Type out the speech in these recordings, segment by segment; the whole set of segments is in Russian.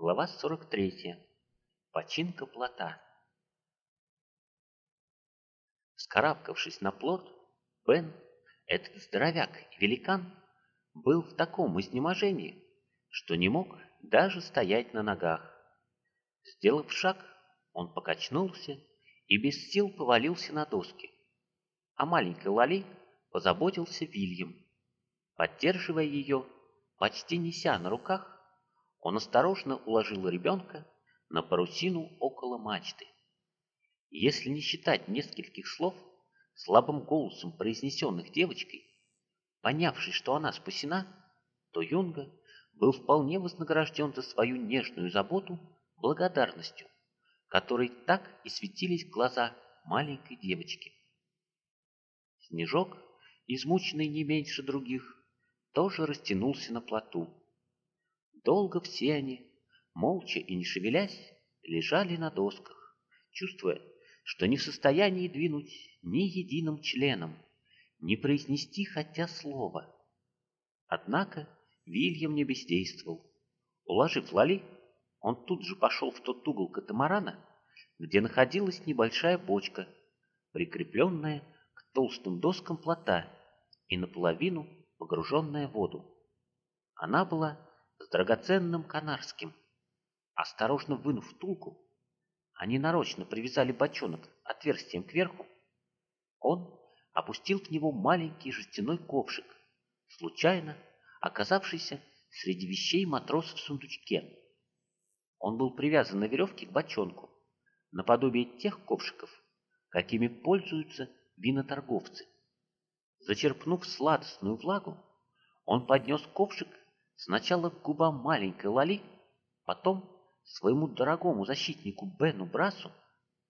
Глава 43. Починка плота. Скарабкавшись на плот, Бен, этот здоровяк и великан, был в таком изнеможении, что не мог даже стоять на ногах. Сделав шаг, он покачнулся и без сил повалился на доски. А маленькой Лали позаботился Вильям. Поддерживая ее, почти неся на руках, он осторожно уложил ребенка на парусину около мачты. Если не считать нескольких слов, слабым голосом произнесенных девочкой, понявший, что она спасена, то Юнга был вполне вознагражден за свою нежную заботу благодарностью, которой так и светились глаза маленькой девочки. Снежок, измученный не меньше других, тоже растянулся на плоту. Долго все они, молча и не шевелясь, лежали на досках, чувствуя, что не в состоянии двинуть ни единым членом, не произнести хотя слова. Однако Вильям не бездействовал. Уложив Лали, он тут же пошел в тот угол катамарана, где находилась небольшая бочка, прикрепленная к толстым доскам плота и наполовину погруженная в воду. Она была с драгоценным канарским. Осторожно вынув втулку, они нарочно привязали бочонок отверстием кверху. Он опустил в него маленький жестяной ковшик, случайно оказавшийся среди вещей матроса в сундучке. Он был привязан на веревке к бочонку, наподобие тех ковшиков, какими пользуются виноторговцы. Зачерпнув сладостную влагу, он поднес ковшик Сначала к губам маленькой Лали, потом своему дорогому защитнику Бену Брасу,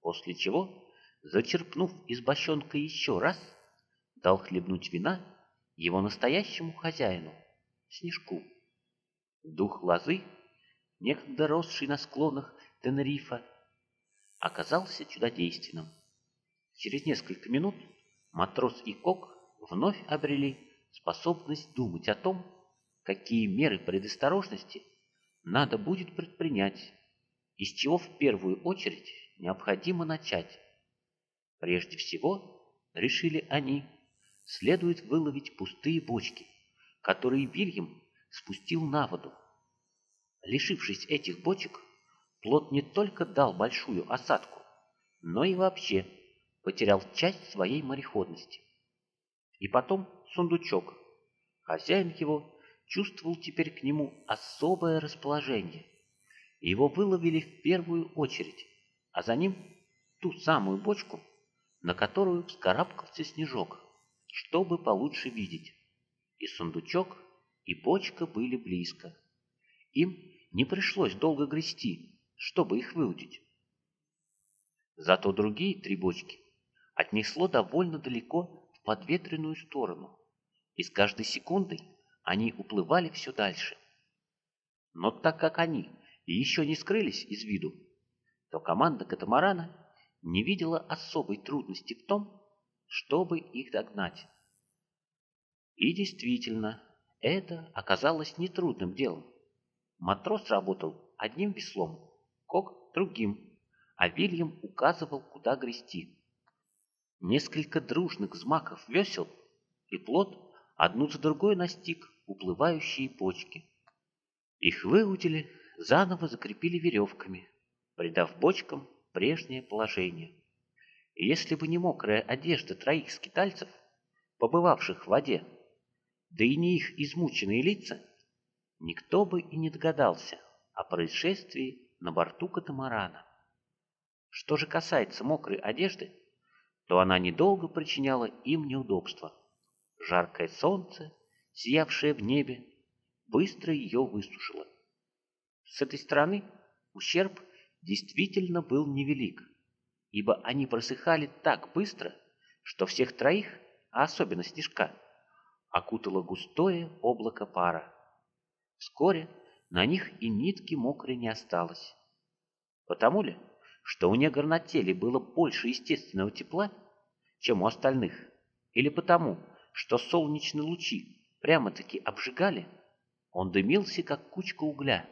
после чего, зачерпнув из бочонка еще раз, дал хлебнуть вина его настоящему хозяину, Снежку. Дух лозы, некогда росший на склонах Тенерифа, оказался чудодейственным. Через несколько минут матрос и кок вновь обрели способность думать о том, какие меры предосторожности надо будет предпринять, и с чего в первую очередь необходимо начать. Прежде всего, решили они, следует выловить пустые бочки, которые Вильям спустил на воду. Лишившись этих бочек, плод не только дал большую осадку, но и вообще потерял часть своей мореходности. И потом сундучок. Хозяин его чувствовал теперь к нему особое расположение. Его выловили в первую очередь, а за ним ту самую бочку, на которую вскарабкался снежок, чтобы получше видеть. И сундучок, и бочка были близко. Им не пришлось долго грести, чтобы их выудить. Зато другие три бочки отнесло довольно далеко в подветренную сторону, и с каждой секундой они уплывали все дальше. Но так как они еще не скрылись из виду, то команда катамарана не видела особой трудности в том, чтобы их догнать. И действительно, это оказалось нетрудным делом. Матрос работал одним веслом, Кок — другим, а Вильям указывал, куда грести. Несколько дружных взмахов весел, и плод одну за другой настиг уплывающие почки. Их выудили, заново закрепили веревками, придав бочкам прежнее положение. И если бы не мокрая одежда троих скитальцев, побывавших в воде, да и не их измученные лица, никто бы и не догадался о происшествии на борту катамарана. Что же касается мокрой одежды, то она недолго причиняла им неудобства. Жаркое солнце сиявшая в небе, быстро ее высушила. С этой стороны ущерб действительно был невелик, ибо они просыхали так быстро, что всех троих, а особенно Снежка, окутало густое облако пара. Вскоре на них и нитки мокрой не осталось. Потому ли, что у негр на теле было больше естественного тепла, чем у остальных, или потому, что солнечные лучи прямо-таки обжигали, он дымился, как кучка угля,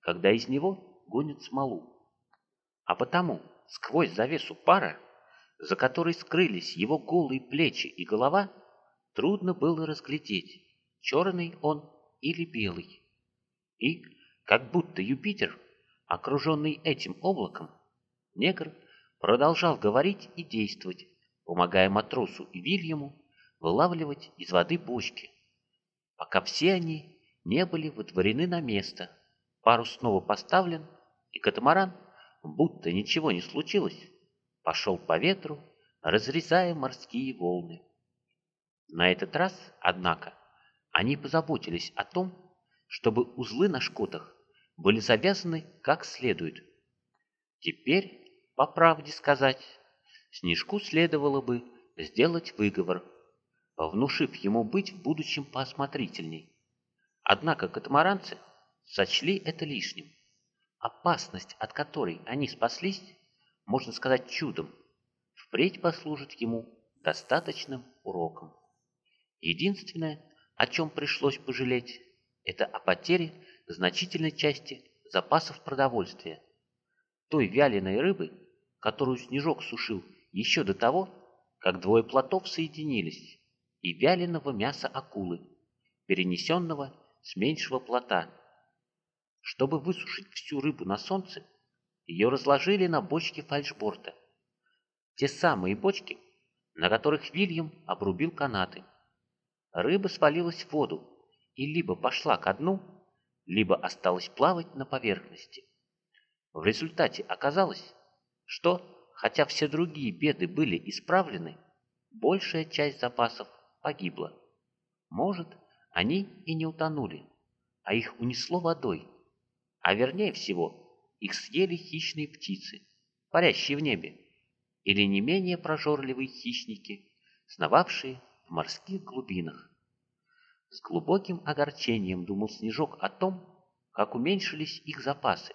когда из него гонят смолу. А потому сквозь завесу пара, за которой скрылись его голые плечи и голова, трудно было разглядеть, черный он или белый. И, как будто Юпитер, окруженный этим облаком, негр продолжал говорить и действовать, помогая матросу и Вильяму вылавливать из воды бочки, пока все они не были вытворены на место, парус снова поставлен, и катамаран, будто ничего не случилось, пошел по ветру, разрезая морские волны. На этот раз, однако, они позаботились о том, чтобы узлы на шкотах были завязаны как следует. Теперь, по правде сказать, Снежку следовало бы сделать выговор, внушив ему быть в будущем поосмотрительней. Однако катамаранцы сочли это лишним. Опасность, от которой они спаслись, можно сказать чудом, впредь послужит ему достаточным уроком. Единственное, о чем пришлось пожалеть, это о потере значительной части запасов продовольствия. Той вяленой рыбы, которую Снежок сушил еще до того, как двое плотов соединились, и вяленого мяса акулы, перенесенного с меньшего плота. Чтобы высушить всю рыбу на солнце, ее разложили на бочке фальшборта. Те самые бочки, на которых Вильям обрубил канаты. Рыба свалилась в воду и либо пошла ко дну, либо осталась плавать на поверхности. В результате оказалось, что, хотя все другие беды были исправлены, большая часть запасов погибла. Может, они и не утонули, а их унесло водой, а вернее всего, их съели хищные птицы, парящие в небе, или не менее прожорливые хищники, сновавшие в морских глубинах. С глубоким огорчением думал Снежок о том, как уменьшились их запасы,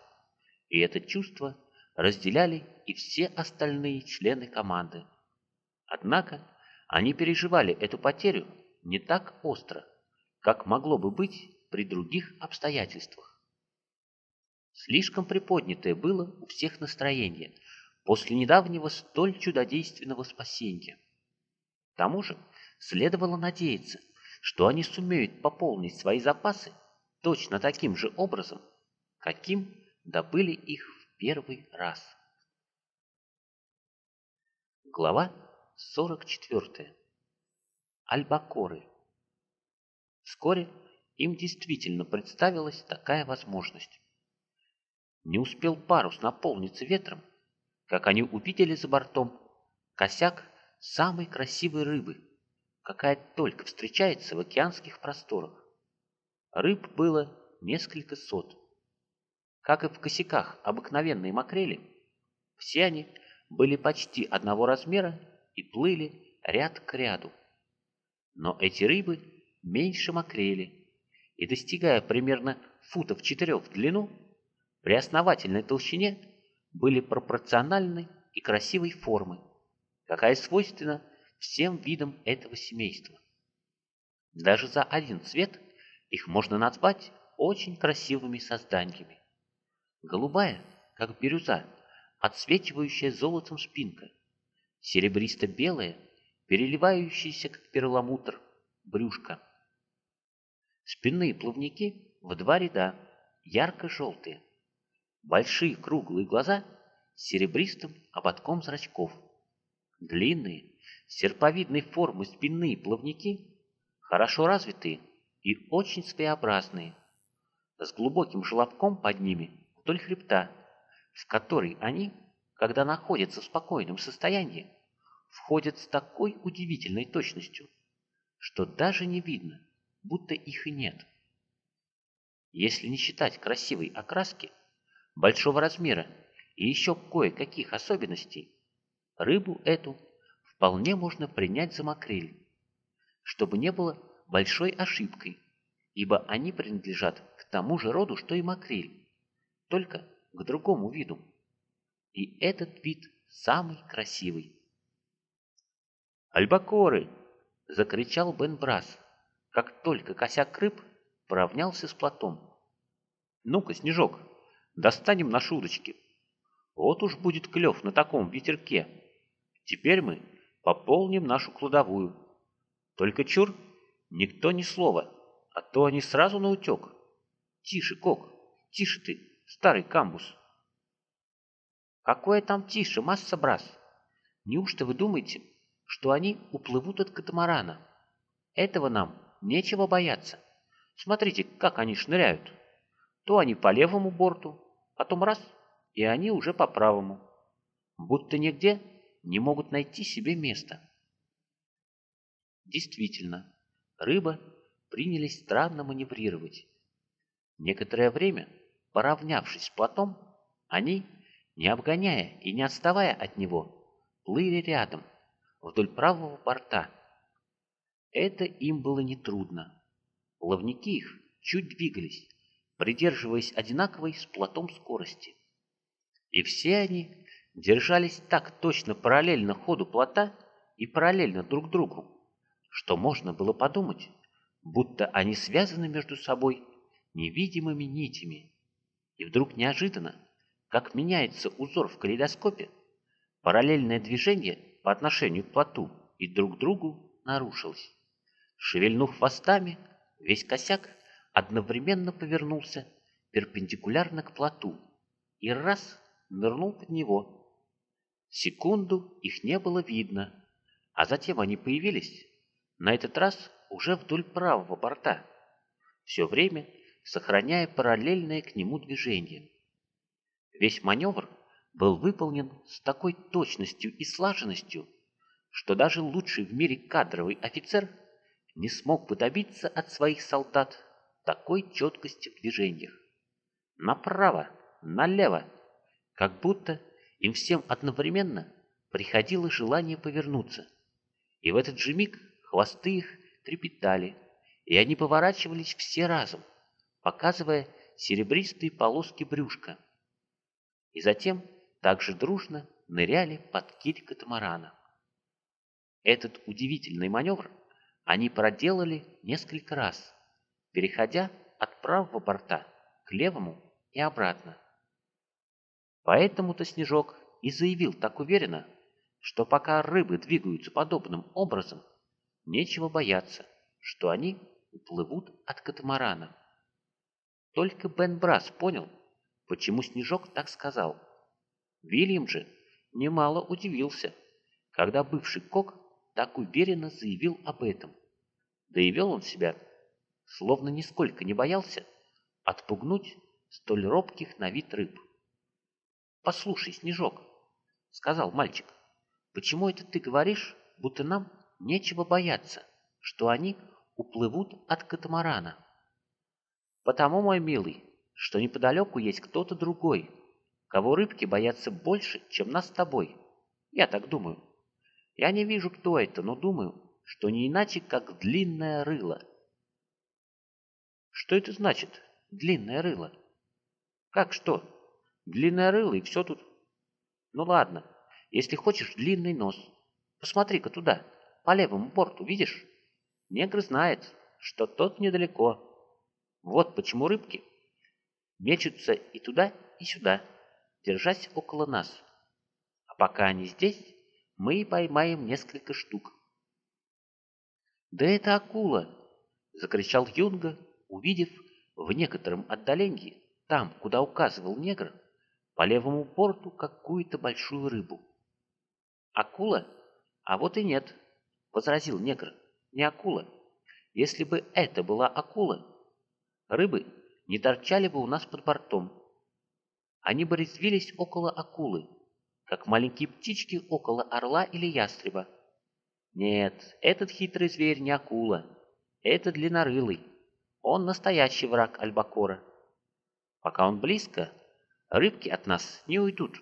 и это чувство разделяли и все остальные члены команды. Однако они переживали эту потерю не так остро, как могло бы быть при других обстоятельствах. Слишком приподнятое было у всех настроение после недавнего столь чудодейственного спасения. К тому же следовало надеяться, что они сумеют пополнить свои запасы точно таким же образом, каким добыли их в первый раз. Глава 44. Альбакоры. Вскоре им действительно представилась такая возможность. Не успел парус наполниться ветром, как они увидели за бортом косяк самой красивой рыбы, какая только встречается в океанских просторах. Рыб было несколько сот. Как и в косяках обыкновенной макрели, все они были почти одного размера и плыли ряд к ряду. Но эти рыбы меньше макрели, и, достигая примерно футов четырех в длину, при основательной толщине были пропорциональной и красивой формы, какая свойственна всем видам этого семейства. Даже за один цвет их можно назвать очень красивыми созданиями. Голубая, как бирюза, отсвечивающая золотом спинка, серебристо-белая, переливающаяся, как перламутр, брюшко. Спинные плавники в два ряда, ярко-желтые, Большие круглые глаза с серебристым ободком зрачков. Длинные, серповидной формы спинные плавники, хорошо развитые и очень своеобразные, с глубоким желобком под ними вдоль хребта, в который они, когда находятся в спокойном состоянии, входят с такой удивительной точностью, что даже не видно, будто их и нет. Если не считать красивой окраски, большого размера и еще кое-каких особенностей, рыбу эту вполне можно принять за макрель, чтобы не было большой ошибкой, ибо они принадлежат к тому же роду, что и макрель, только к другому виду. И этот вид самый красивый. «Альбакоры!» — закричал Бен Брас, как только косяк рыб поравнялся с платом. «Ну-ка, Снежок, достанем наши удочки. Вот уж будет клев на таком ветерке. Теперь мы пополним нашу кладовую. Только чур, никто ни слова, а то они сразу наутек. Тише, Кок, тише ты, старый камбус. Какое там тише, масса брас? Неужто вы думаете, что они уплывут от катамарана? Этого нам нечего бояться. Смотрите, как они шныряют. То они по левому борту, потом раз, и они уже по правому. Будто нигде не могут найти себе места. Действительно, рыба принялись странно маневрировать. Некоторое время, поравнявшись с плотом, они, не обгоняя и не отставая от него, плыли рядом, вдоль правого борта. Это им было нетрудно. Плавники их чуть двигались, придерживаясь одинаковой с плотом скорости. И все они держались так точно параллельно ходу плота и параллельно друг другу, что можно было подумать, будто они связаны между собой невидимыми нитями. И вдруг неожиданно, как меняется узор в калейдоскопе, параллельное движение по отношению к плоту и друг другу нарушилось. Шевельнув хвостами, весь косяк одновременно повернулся перпендикулярно к плоту и раз нырнул под него. Секунду их не было видно, а затем они появились, на этот раз уже вдоль правого борта, все время сохраняя параллельное к нему движение. Весь маневр был выполнен с такой точностью и слаженностью, что даже лучший в мире кадровый офицер не смог бы добиться от своих солдат такой четкости в движениях. Направо, налево, как будто им всем одновременно приходило желание повернуться. И в этот же миг хвосты их трепетали, и они поворачивались все разом, показывая серебристые полоски брюшка. И затем также дружно ныряли под киль катамарана. Этот удивительный маневр они проделали несколько раз, переходя от правого борта к левому и обратно. Поэтому-то Снежок и заявил так уверенно, что пока рыбы двигаются подобным образом, нечего бояться, что они уплывут от катамарана. Только Бен Брас понял, почему Снежок так сказал. Вильям же немало удивился, когда бывший кок так уверенно заявил об этом. Да и вел он себя, словно нисколько не боялся отпугнуть столь робких на вид рыб. «Послушай, Снежок», — сказал мальчик, — «почему это ты говоришь, будто нам нечего бояться, что они уплывут от катамарана?» «Потому, мой милый, что неподалеку есть кто-то другой, кого рыбки боятся больше, чем нас с тобой. Я так думаю. Я не вижу, кто это, но думаю, что не иначе, как длинное рыло». «Что это значит, длинное рыло?» «Как что?» Длинное рыло и все тут. Ну ладно, если хочешь длинный нос. Посмотри-ка туда, по левому борту, видишь? Негр знает, что тот недалеко. Вот почему рыбки мечутся и туда, и сюда, держась около нас. А пока они здесь, мы поймаем несколько штук. «Да это акула!» — закричал Юнга, увидев в некотором отдалении, там, куда указывал негр, по левому борту какую-то большую рыбу. «Акула? А вот и нет», — возразил негр. «Не акула. Если бы это была акула, рыбы не торчали бы у нас под бортом. Они бы резвились около акулы, как маленькие птички около орла или ястреба. Нет, этот хитрый зверь не акула, это длиннорылый. Он настоящий враг Альбакора. Пока он близко, рыбки от нас не уйдут.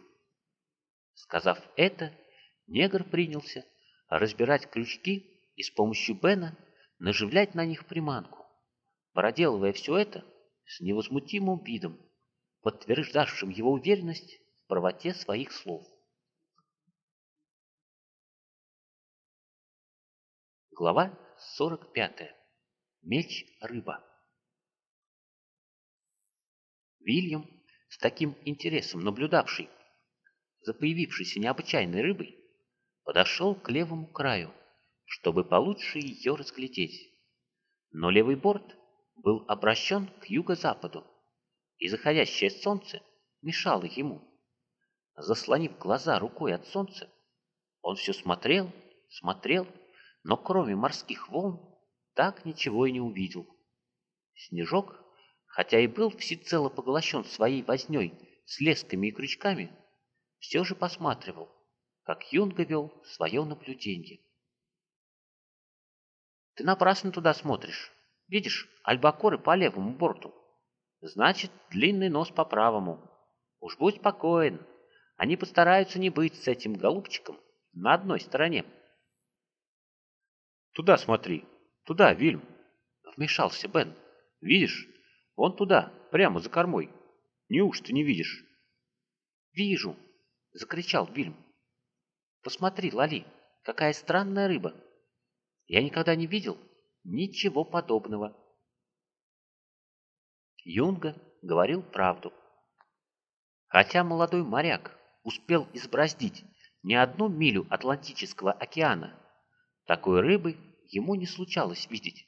Сказав это, негр принялся разбирать крючки и с помощью Бена наживлять на них приманку, проделывая все это с невозмутимым видом, подтверждавшим его уверенность в правоте своих слов. Глава 45. Меч-рыба. Вильям с таким интересом наблюдавший за появившейся необычайной рыбой, подошел к левому краю, чтобы получше ее разглядеть. Но левый борт был обращен к юго-западу, и заходящее солнце мешало ему. Заслонив глаза рукой от солнца, он все смотрел, смотрел, но кроме морских волн так ничего и не увидел. Снежок, хотя и был всецело поглощен своей возней с лесками и крючками, все же посматривал, как Юнга вел свое наблюдение. «Ты напрасно туда смотришь. Видишь, альбакоры по левому борту. Значит, длинный нос по правому. Уж будь спокоен, они постараются не быть с этим голубчиком на одной стороне». «Туда смотри, туда, Вильм!» — вмешался Бен. «Видишь, вон туда, прямо за кормой. Неужто не видишь?» «Вижу!» — закричал Вильм. «Посмотри, Лали, какая странная рыба! Я никогда не видел ничего подобного!» Юнга говорил правду. Хотя молодой моряк успел избраздить не одну милю Атлантического океана, такой рыбы ему не случалось видеть.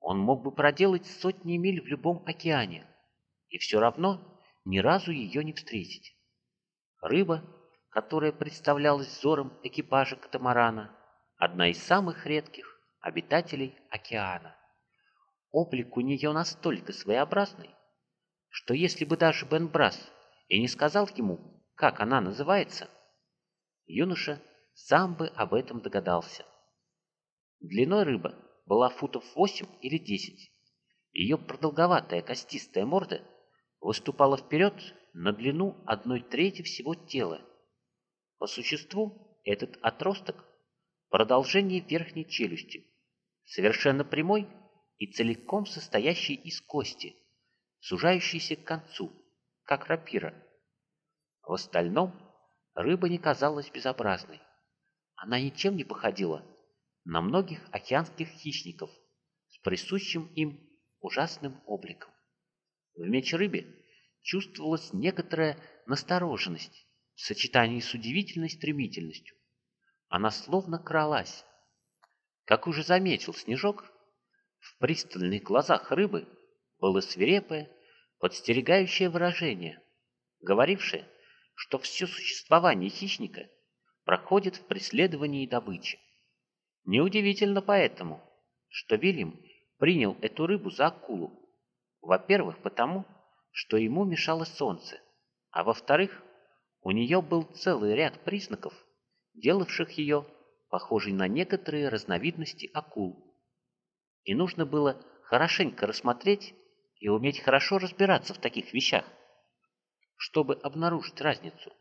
Он мог бы проделать сотни миль в любом океане, и все равно ни разу ее не встретить. Рыба, которая представлялась взором экипажа катамарана, одна из самых редких обитателей океана. Облик у нее настолько своеобразный, что если бы даже Бен Брас и не сказал ему, как она называется, юноша сам бы об этом догадался. Длиной рыба была футов 8 или 10. Ее продолговатая костистая морда выступала вперед на длину одной трети всего тела. По существу этот отросток – продолжение верхней челюсти, совершенно прямой и целиком состоящий из кости, сужающийся к концу, как рапира. В остальном рыба не казалась безобразной. Она ничем не походила на многих океанских хищников с присущим им ужасным обликом. В меч-рыбе чувствовалась некоторая настороженность в сочетании с удивительной стремительностью. Она словно кралась. Как уже заметил Снежок, в пристальных глазах рыбы было свирепое, подстерегающее выражение, говорившее, что все существование хищника проходит в преследовании добычи. Неудивительно поэтому, что Вильям принял эту рыбу за акулу. Во-первых, потому, что ему мешало солнце, а во-вторых, у нее был целый ряд признаков, делавших ее похожей на некоторые разновидности акул. И нужно было хорошенько рассмотреть и уметь хорошо разбираться в таких вещах, чтобы обнаружить разницу.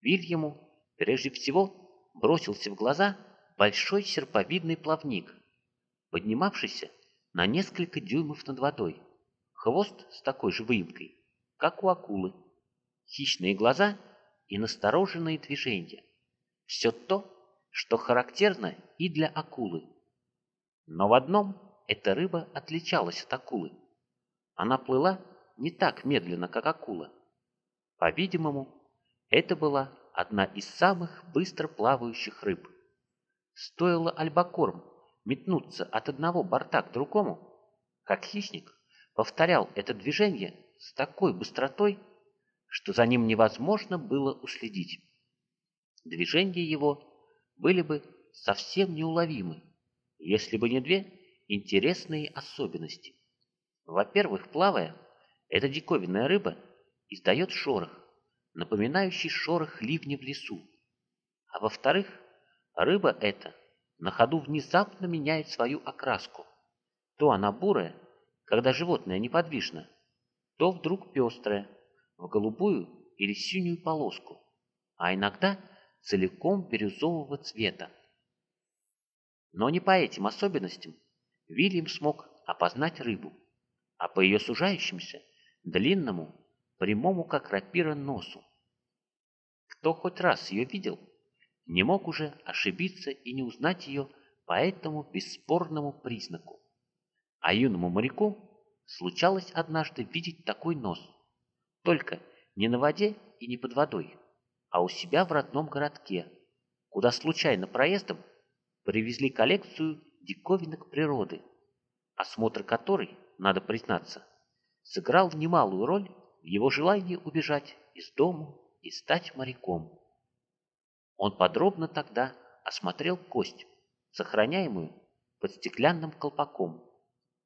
Вильяму прежде всего бросился в глаза большой серповидный плавник, поднимавшийся на несколько дюймов над водой хвост с такой же выемкой, как у акулы, хищные глаза и настороженные движения. Все то, что характерно и для акулы. Но в одном эта рыба отличалась от акулы. Она плыла не так медленно, как акула. По-видимому, это была одна из самых быстро плавающих рыб. Стоило альбакорм метнуться от одного борта к другому, как хищник повторял это движение с такой быстротой, что за ним невозможно было уследить. Движения его были бы совсем неуловимы, если бы не две интересные особенности. Во-первых, плавая, эта диковинная рыба издает шорох, напоминающий шорох ливня в лесу. А во-вторых, рыба эта на ходу внезапно меняет свою окраску. То она бурая, когда животное неподвижно, то вдруг пестрое, в голубую или синюю полоску, а иногда целиком бирюзового цвета. Но не по этим особенностям Вильям смог опознать рыбу, а по ее сужающимся, длинному, прямому как рапира носу. Кто хоть раз ее видел, не мог уже ошибиться и не узнать ее по этому бесспорному признаку. А юному моряку случалось однажды видеть такой нос, Только не на воде и не под водой, а у себя в родном городке, куда случайно проездом привезли коллекцию диковинок природы, осмотр которой, надо признаться, сыграл немалую роль в его желании убежать из дому и стать моряком. Он подробно тогда осмотрел кость, сохраняемую под стеклянным колпаком,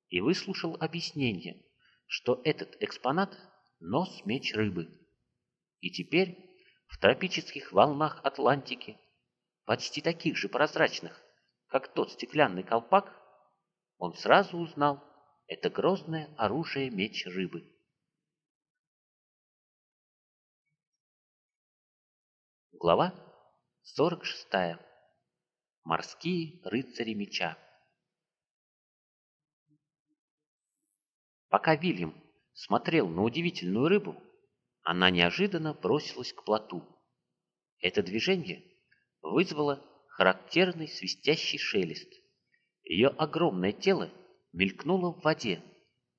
и выслушал объяснение, что этот экспонат – нос меч рыбы. И теперь в тропических волнах Атлантики, почти таких же прозрачных, как тот стеклянный колпак, он сразу узнал это грозное оружие меч рыбы. Глава 46. Морские рыцари меча. Пока Вильям смотрел на удивительную рыбу, она неожиданно бросилась к плоту. Это движение вызвало характерный свистящий шелест. Ее огромное тело мелькнуло в воде,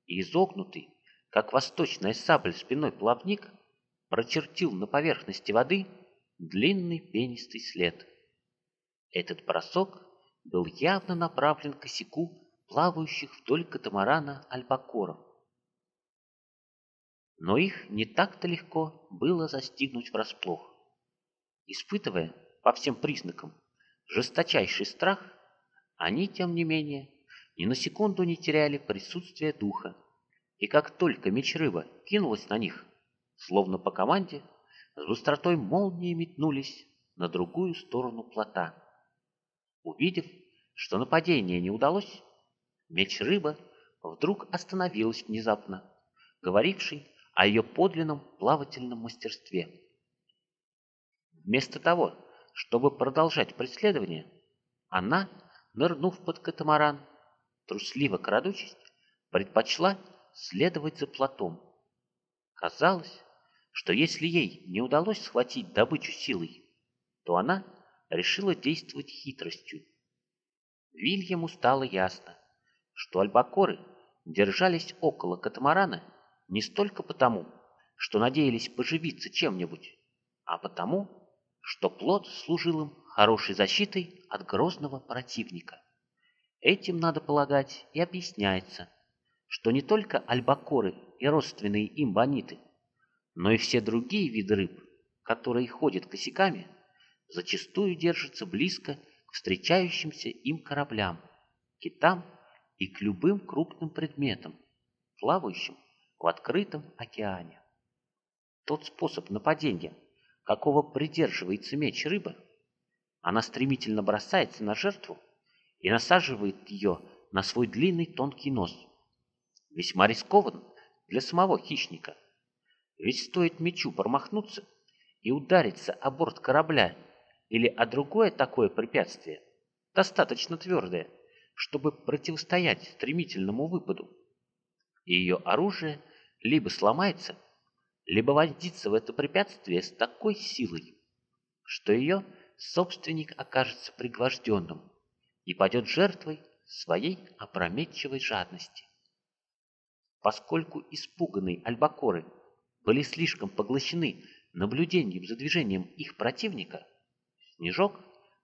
и изогнутый, как восточная сабль спиной плавник, прочертил на поверхности воды длинный пенистый след. Этот бросок был явно направлен к косяку плавающих вдоль катамарана альбакоров. Но их не так-то легко было застигнуть врасплох. Испытывая по всем признакам жесточайший страх, они, тем не менее, ни на секунду не теряли присутствие духа, и как только меч рыба кинулась на них, словно по команде, с быстротой молнии метнулись на другую сторону плота. Увидев, что нападение не удалось, меч рыба вдруг остановилась внезапно, говоривший о ее подлинном плавательном мастерстве. Вместо того, чтобы продолжать преследование, она, нырнув под катамаран, трусливо крадучись, предпочла следовать за плотом. Казалось, что если ей не удалось схватить добычу силой, то она решила действовать хитростью. Вильяму стало ясно, что альбакоры держались около катамарана не столько потому, что надеялись поживиться чем-нибудь, а потому, что плод служил им хорошей защитой от грозного противника. Этим, надо полагать, и объясняется, что не только альбакоры и родственные им бониты, но и все другие виды рыб, которые ходят косяками, зачастую держатся близко к встречающимся им кораблям, китам и к любым крупным предметам, плавающим в открытом океане. Тот способ нападения, какого придерживается меч рыбы, она стремительно бросается на жертву и насаживает ее на свой длинный тонкий нос. Весьма рискован для самого хищника – ведь стоит мечу промахнуться и удариться о борт корабля или о другое такое препятствие, достаточно твердое, чтобы противостоять стремительному выпаду. И ее оружие либо сломается, либо вонзится в это препятствие с такой силой, что ее собственник окажется пригвожденным и падет жертвой своей опрометчивой жадности. Поскольку испуганный альбакоры – были слишком поглощены наблюдением за движением их противника, Снежок,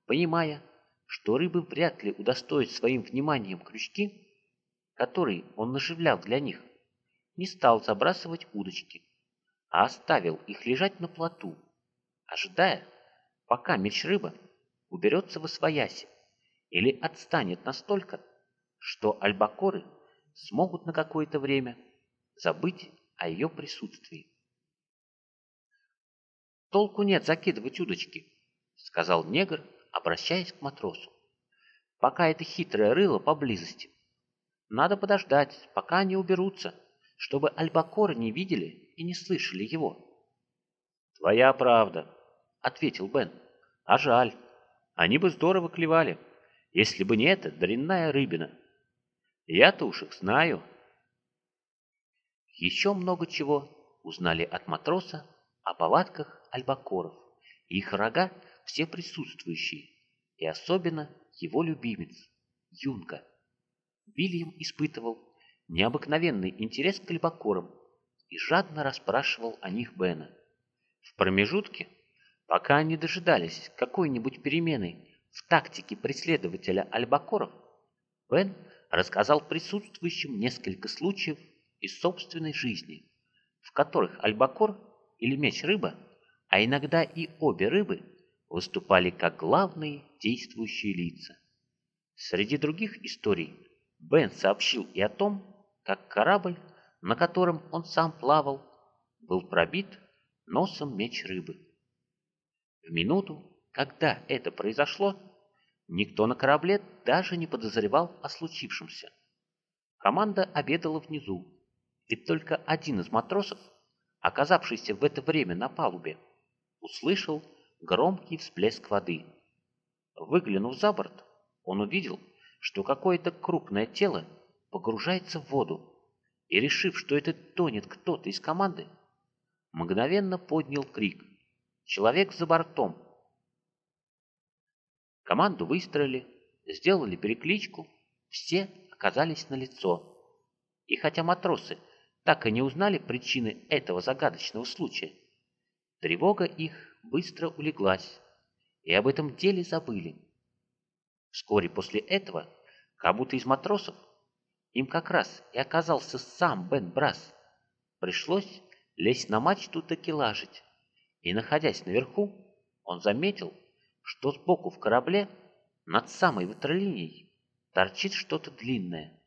понимая, что рыбы вряд ли удостоят своим вниманием крючки, которые он наживлял для них, не стал забрасывать удочки, а оставил их лежать на плоту, ожидая, пока меч рыба уберется в освояси или отстанет настолько, что альбакоры смогут на какое-то время забыть о ее присутствии. «Толку нет закидывать удочки», — сказал негр, обращаясь к матросу. «Пока это хитрое рыло поблизости. Надо подождать, пока они уберутся, чтобы альбакоры не видели и не слышали его». «Твоя правда», — ответил Бен. «А жаль. Они бы здорово клевали, если бы не эта дрянная рыбина. Я-то уж их знаю». Еще много чего узнали от матроса о повадках альбакоров и их рога все присутствующие, и особенно его любимец, Юнга. Вильям испытывал необыкновенный интерес к альбакорам и жадно расспрашивал о них Бена. В промежутке, пока они дожидались какой-нибудь перемены в тактике преследователя Альбакоров, Бен рассказал присутствующим несколько случаев из собственной жизни, в которых Альбакор или меч-рыба, а иногда и обе рыбы, выступали как главные действующие лица. Среди других историй Бен сообщил и о том, как корабль, на котором он сам плавал, был пробит носом меч рыбы. В минуту, когда это произошло, никто на корабле даже не подозревал о случившемся. Команда обедала внизу, и только один из матросов, оказавшийся в это время на палубе, услышал громкий всплеск воды. Выглянув за борт, он увидел, что какое-то крупное тело погружается в воду, и, решив, что это тонет кто-то из команды, мгновенно поднял крик «Человек за бортом!». Команду выстроили, сделали перекличку, все оказались на лицо. И хотя матросы так и не узнали причины этого загадочного случая, тревога их быстро улеглась, и об этом деле забыли. Вскоре после этого, как будто из матросов, им как раз и оказался сам Бен Брас. Пришлось лезть на мачту такелажить, и, находясь наверху, он заметил, что сбоку в корабле, над самой ватерлинией, торчит что-то длинное.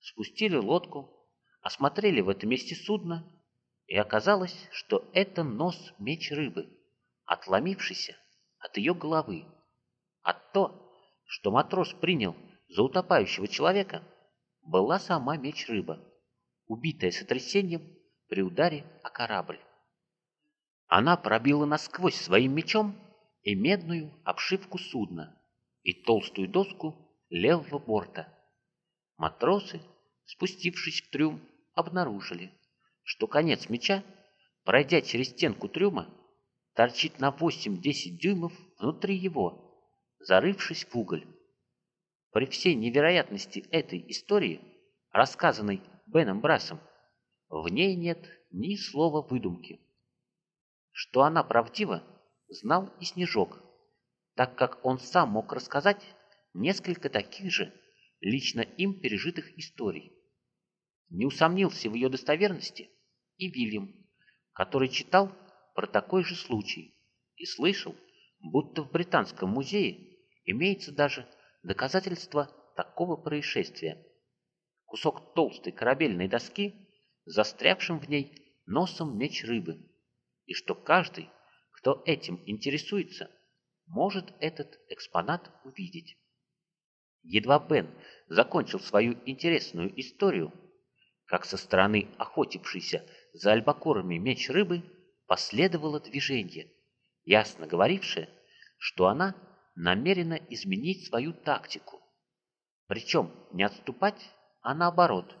Спустили лодку, осмотрели в этом месте судно, и оказалось, что это нос меч рыбы, отломившийся от ее головы. А то, что матрос принял за утопающего человека, была сама меч-рыба, убитая сотрясением при ударе о корабль. Она пробила насквозь своим мечом и медную обшивку судна, и толстую доску левого борта. Матросы, спустившись в трюм, обнаружили, что конец меча, пройдя через стенку трюма, торчит на 8-10 дюймов внутри его, зарывшись в уголь. При всей невероятности этой истории, рассказанной Беном Брасом, в ней нет ни слова выдумки. Что она правдива, знал и Снежок, так как он сам мог рассказать несколько таких же лично им пережитых историй. Не усомнился в ее достоверности и Вильям, который читал про такой же случай и слышал, будто в Британском музее Имеется даже доказательство такого происшествия. Кусок толстой корабельной доски, застрявшим в ней носом меч рыбы, и что каждый, кто этим интересуется, может этот экспонат увидеть. Едва Бен закончил свою интересную историю, как со стороны охотившейся за альбакорами меч рыбы последовало движение, ясно говорившее, что она намерена изменить свою тактику. Причем не отступать, а наоборот,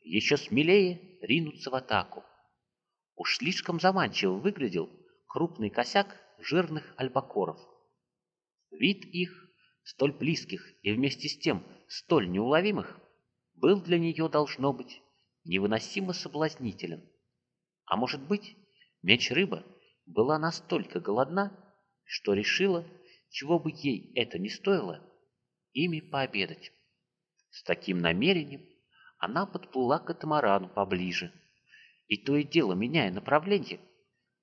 еще смелее ринуться в атаку. Уж слишком заманчиво выглядел крупный косяк жирных альбакоров. Вид их, столь близких и вместе с тем столь неуловимых, был для нее, должно быть, невыносимо соблазнителен. А может быть, меч-рыба была настолько голодна, что решила чего бы ей это ни стоило, ими пообедать. С таким намерением она подплыла к катамарану поближе, и то и дело, меняя направление,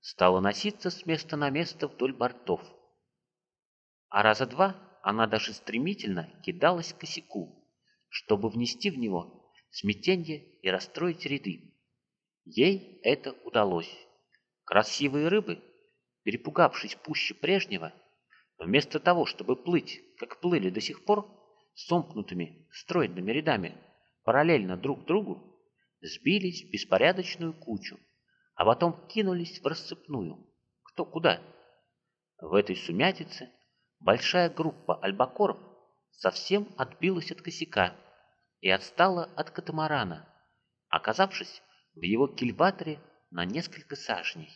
стала носиться с места на место вдоль бортов. А раза два она даже стремительно кидалась к косяку, чтобы внести в него смятение и расстроить ряды. Ей это удалось. Красивые рыбы, перепугавшись пуще прежнего, Вместо того, чтобы плыть, как плыли до сих пор, сомкнутыми стройными рядами, параллельно друг другу, сбились в беспорядочную кучу, а потом кинулись в расцепную, кто куда. В этой сумятице большая группа альбакоров совсем отбилась от косяка и отстала от катамарана, оказавшись в его кильваторе на несколько сажней.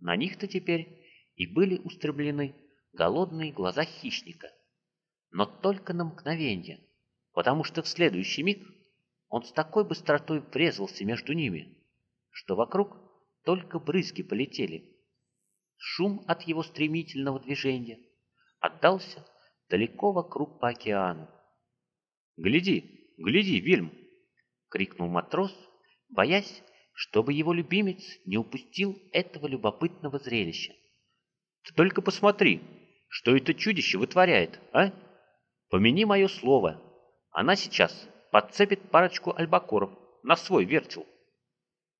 На них-то теперь и были устремлены голодные глаза хищника. Но только на мгновение, потому что в следующий миг он с такой быстротой врезался между ними, что вокруг только брызги полетели. Шум от его стремительного движения отдался далеко вокруг по океану. «Гляди, гляди, Вильм!» — крикнул матрос, боясь, чтобы его любимец не упустил этого любопытного зрелища. «Ты только посмотри, что это чудище вытворяет, а? Помяни мое слово, она сейчас подцепит парочку альбакоров на свой вертел».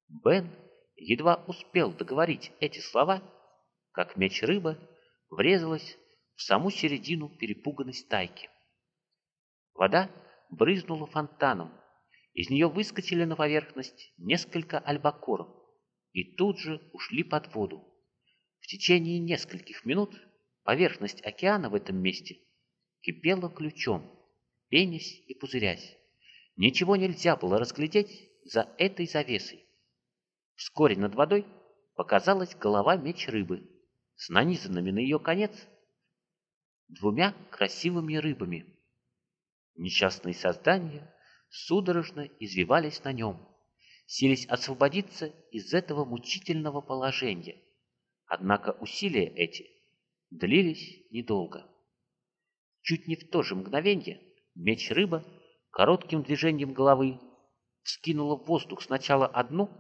Бен едва успел договорить эти слова, как меч рыба врезалась в саму середину перепуганной стайки. Вода брызнула фонтаном, из нее выскочили на поверхность несколько альбакоров и тут же ушли под воду. В течение нескольких минут поверхность океана в этом месте кипела ключом, пенясь и пузырясь. Ничего нельзя было разглядеть за этой завесой. Вскоре над водой показалась голова меч рыбы с нанизанными на ее конец двумя красивыми рыбами. Несчастные создания судорожно извивались на нем, сились освободиться из этого мучительного положения. Однако усилия эти длились недолго. Чуть не в то же мгновение меч рыба коротким движением головы вскинула в воздух сначала одну,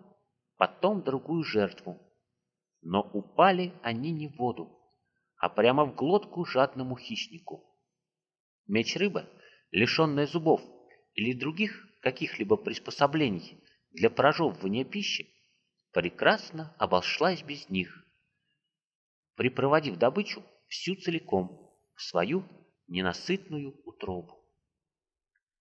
потом другую жертву. Но упали они не в воду, а прямо в глотку жадному хищнику. Меч рыба, лишенная зубов, или других каких-либо приспособлений для прожевывания пищи, прекрасно обошлась без них, припроводив добычу всю целиком в свою ненасытную утробу.